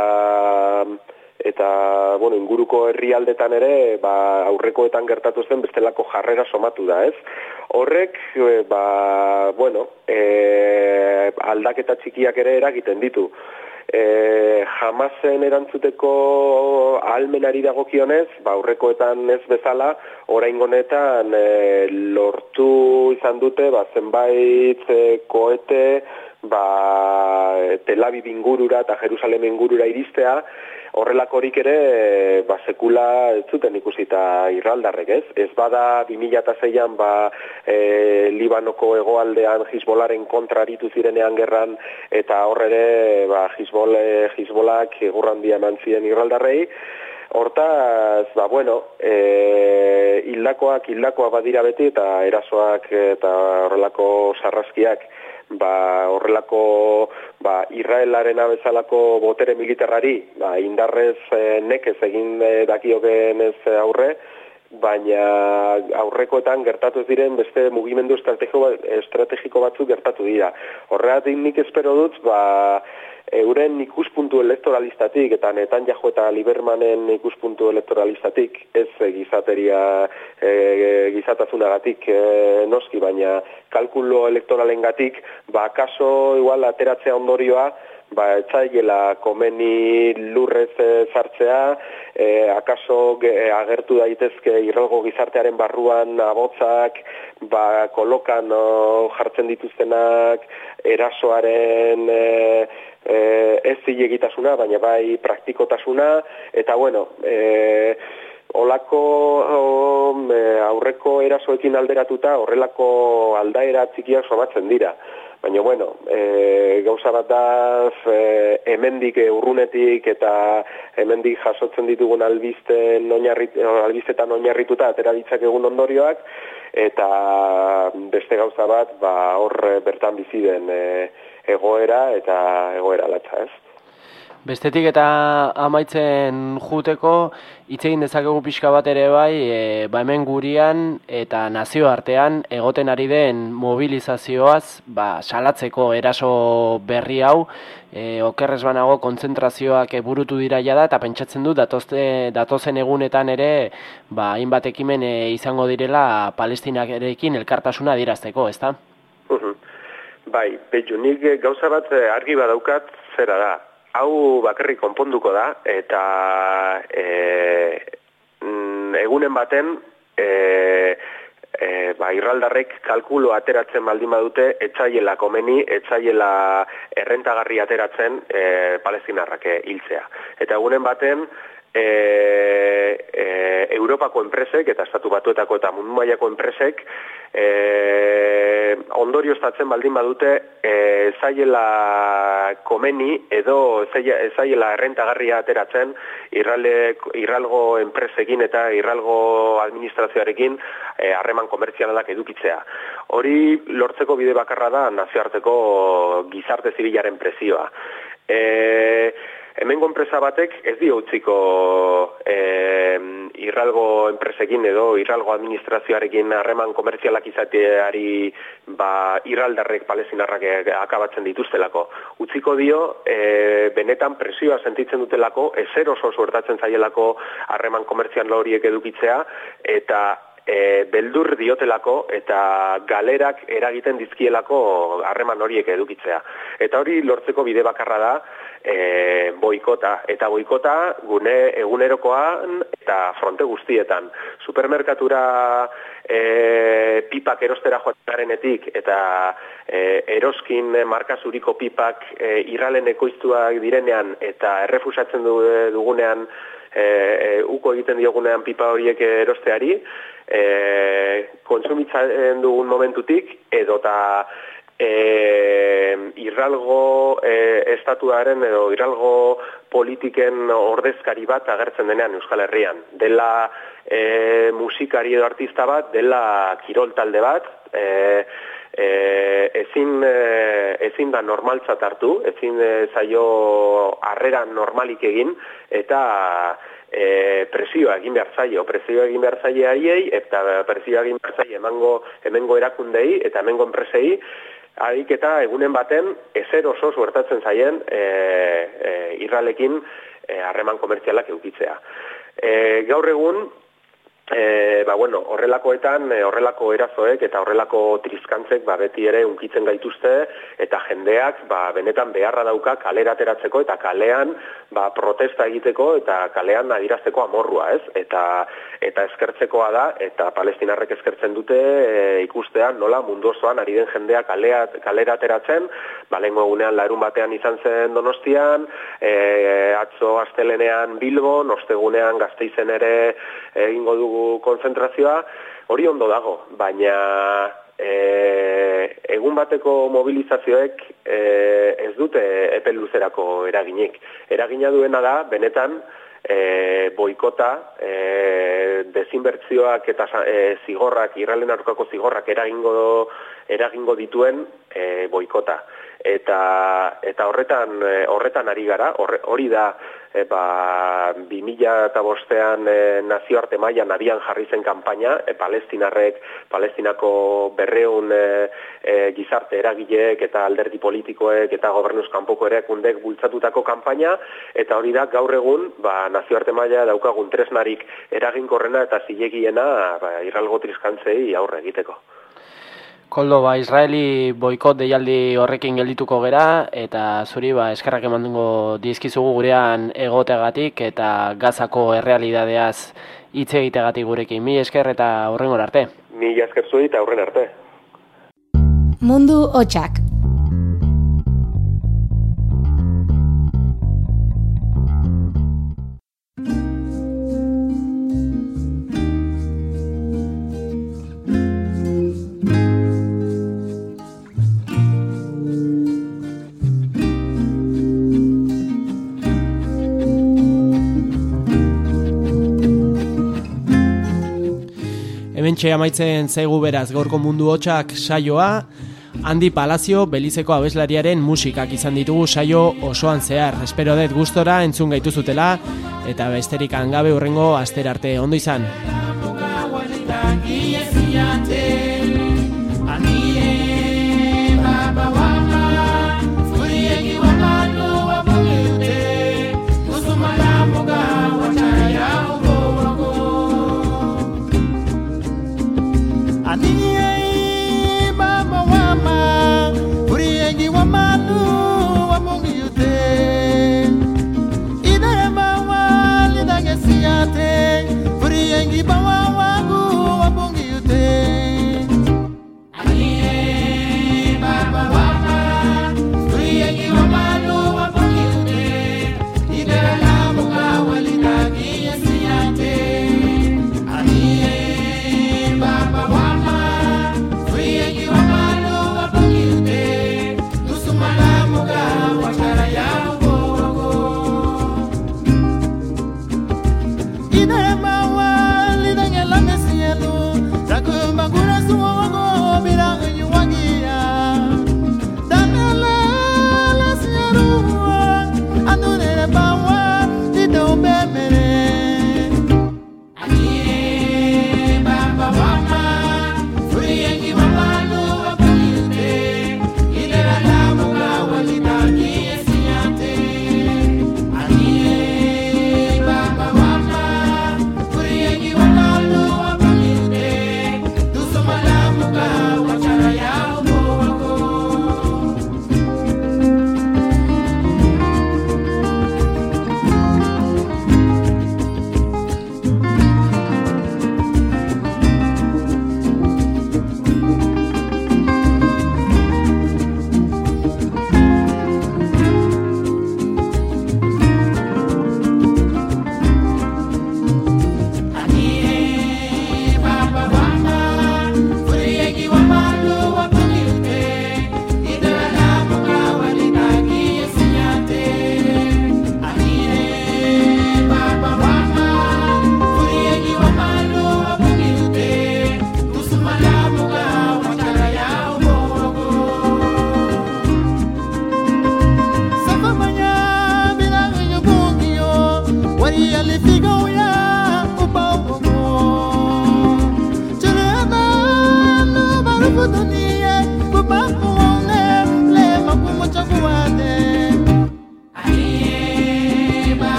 eta bueno, inguruko herrialdetan ere ba, aurrekoetan gertatu zen bestelako jarrera somatu da, ez? Horrek, e, ba, bueno, e, aldaketa txikiak ere eragiten ditu e, jamazen erantzuteko almenari dagokionez, ba, aurrekoetan ez bezala, orain honetan e, lortu izan dute, ba, zenbait e, koete, ba, Tel Aviv ingurura eta Jerusalem ingurura iristea, horrelakorik ere ba, sekula zuten ikusita irraldarrek, ez? Ez bada 2006an ba, e, Libanoko egoaldean Hizbolaren kontra aritu zirenean gerran eta horre ba, Hizbol, e, Hizbolak egurrandia eman ziren irraldarrei, Hortaz, ba, bueno, e, hildakoak, hildakoak badira beti eta erasoak eta horrelako sarraskiak ba, horrelako ba, Israelaren abezalako botere militarrari ba, indarrez e, nekez egin e, dakioken ez aurre, baina aurrekoetan gertatu diren beste mugimendu estrategiko, estrategiko batzuk gertatu dira. Horregatik nik espero dut, ba, euren ikuspuntu elektoralistatik eta netan jajo eta Libermanen ikuspuntu elektoralistatik ez gizateria e, gizatazunagatik e, noski, baina kalkulo elektoralen gatik, ba, kaso igual ateratzea ondorioa, ba, etxaiela komeni lurrez zartzea, e, akaso agertu daitezke irralgo gizartearen barruan abotzak, ba, kolokan jartzen dituztenak, erasoaren e, e, ez zilegitasuna, baina bai praktikotasuna, eta bueno, e, olako e, aurreko erasoekin alderatuta horrelako aldaera txikiak somatzen dira. Baina, bueno, e, gauza bat da e, hemendik e, urrunetik eta hemendik jasotzen ditugun albiste albistetan oinarrituta atera ditzak egun ondorioak eta beste gauza bat ba, hor bertan bizi den e, egoera eta egoera latza ez. Bestetik eta amaitzen juteko, egin dezakegu pixka bat ere bai, e, ba hemen gurian eta nazio artean egoten ari den mobilizazioaz, ba, salatzeko eraso berri hau, e, okerrez banago kontzentrazioak burutu dira jada, eta pentsatzen du datozte, datozen egunetan ere, ba, hainbat ekimen e, izango direla palestinak erekin elkartasuna dirazteko, ezta? Bai, behu, nik gauza bat e, argi badaukat zera da, hau bakarri konponduko da eta e, mm, egunen baten e, e, ba, irraldarrek kalkulo ateratzen baldin badute etxaiela komeni, etxaiela errentagarri ateratzen e, palestinarrake hiltzea. Eta egunen baten e, e, Europako enpresek eta estatu batuetako eta mundu mailako enpresek e, ondorio estatzen baldin badute e, zaiela komeni edo zaiela errentagarria ateratzen irrale, irralgo enpresekin eta irralgo administrazioarekin e, harreman komertzialak edukitzea. Hori lortzeko bide bakarra da nazioarteko gizarte zibilaren presioa. E, hemengo enpresa batek ez dio utziko e, irralgo enpresekin edo irralgo administrazioarekin harreman komertzialak izateari ba, irraldarrek palestinarrak akabatzen dituztelako. Utziko dio, e, benetan presioa sentitzen dutelako, ezer oso suertatzen zaielako harreman komertzial horiek edukitzea, eta e, beldur diotelako eta galerak eragiten dizkielako harreman horiek edukitzea. Eta hori lortzeko bide bakarra da e, boikota. Eta boikota gune egunerokoan eta fronte guztietan. Supermerkatura e, pipak erostera joatenarenetik eta e, eroskin markazuriko pipak e, irralen ekoiztuak direnean eta errefusatzen dugunean e, e, uko egiten diogunean pipa horiek erosteari, e, kontsumitzen dugun momentutik, edota e, irralgo e, estatuaren edo irralgo politiken ordezkari bat agertzen denean Euskal Herrian. Dela e, musikari edo artista bat, dela kirol talde bat, e, e, ezin, e, ezin da normaltzat hartu, ezin e, zaio harrera normalik egin, eta e, presioa egin behar zaio, presioa egin behar zaio aiei, eta presioa egin behar zaio emango, emengo erakundei eta emengo enpresei, harik eta egunen baten ezer oso suertatzen zaien e, e, irralekin e, harreman komertzialak eukitzea. E, gaur egun, E, ba, bueno, horrelakoetan, e, horrelako erazoek eta horrelako trizkantzek ba, beti ere unkitzen gaituzte eta jendeak ba, benetan beharra dauka kalera ateratzeko eta kalean ba, protesta egiteko eta kalean adirazteko amorrua, ez? Eta, eta eskertzekoa da eta palestinarrek eskertzen dute e, ikustean nola mundu osoan ari den jendeak kalea, kalera ateratzen, ba, lehenko egunean larun batean izan zen donostian, e, atzo astelenean bilbon, ostegunean gazteizen ere egingo dugu konzentrazioa, hori ondo dago, baina e, egun bateko mobilizazioek e, ez dute epe luzerako eraginik. Eragina duena da, benetan, e, boikota, e, desinbertzioak eta e, zigorrak, irralen aurkako zigorrak eragingo, eragingo dituen e, boikota eta eta horretan e, horretan ari gara hori da e, ba 2005ean e, nazioarte mailan abian jarri zen kanpaina e, palestinarrek palestinako berreun e, e, gizarte eragileek eta alderdi politikoek eta gobernuz kanpoko erakundek bultzatutako kanpaina eta hori da gaur egun ba nazioarte maila daukagun tresnarik eraginkorrena eta zilegiena ba irralgo triskantzei aurre egiteko Koldo, ba, Israeli boikot deialdi horrekin geldituko gera, eta zuri, ba, eskerrak emandungo dizkizugu gurean egoteagatik, eta gazako errealidadeaz hitz egiteagatik gurekin. Mi esker eta horren arte. Mi esker zuri eta horren arte. Mundu hotxak. Hementxe amaitzen zaigu beraz gaurko mundu hotxak saioa, handi palazio belizeko abeslariaren musikak izan ditugu saio osoan zehar. Espero dut gustora entzun gaitu zutela eta besterik angabe urrengo aster arte ondo izan.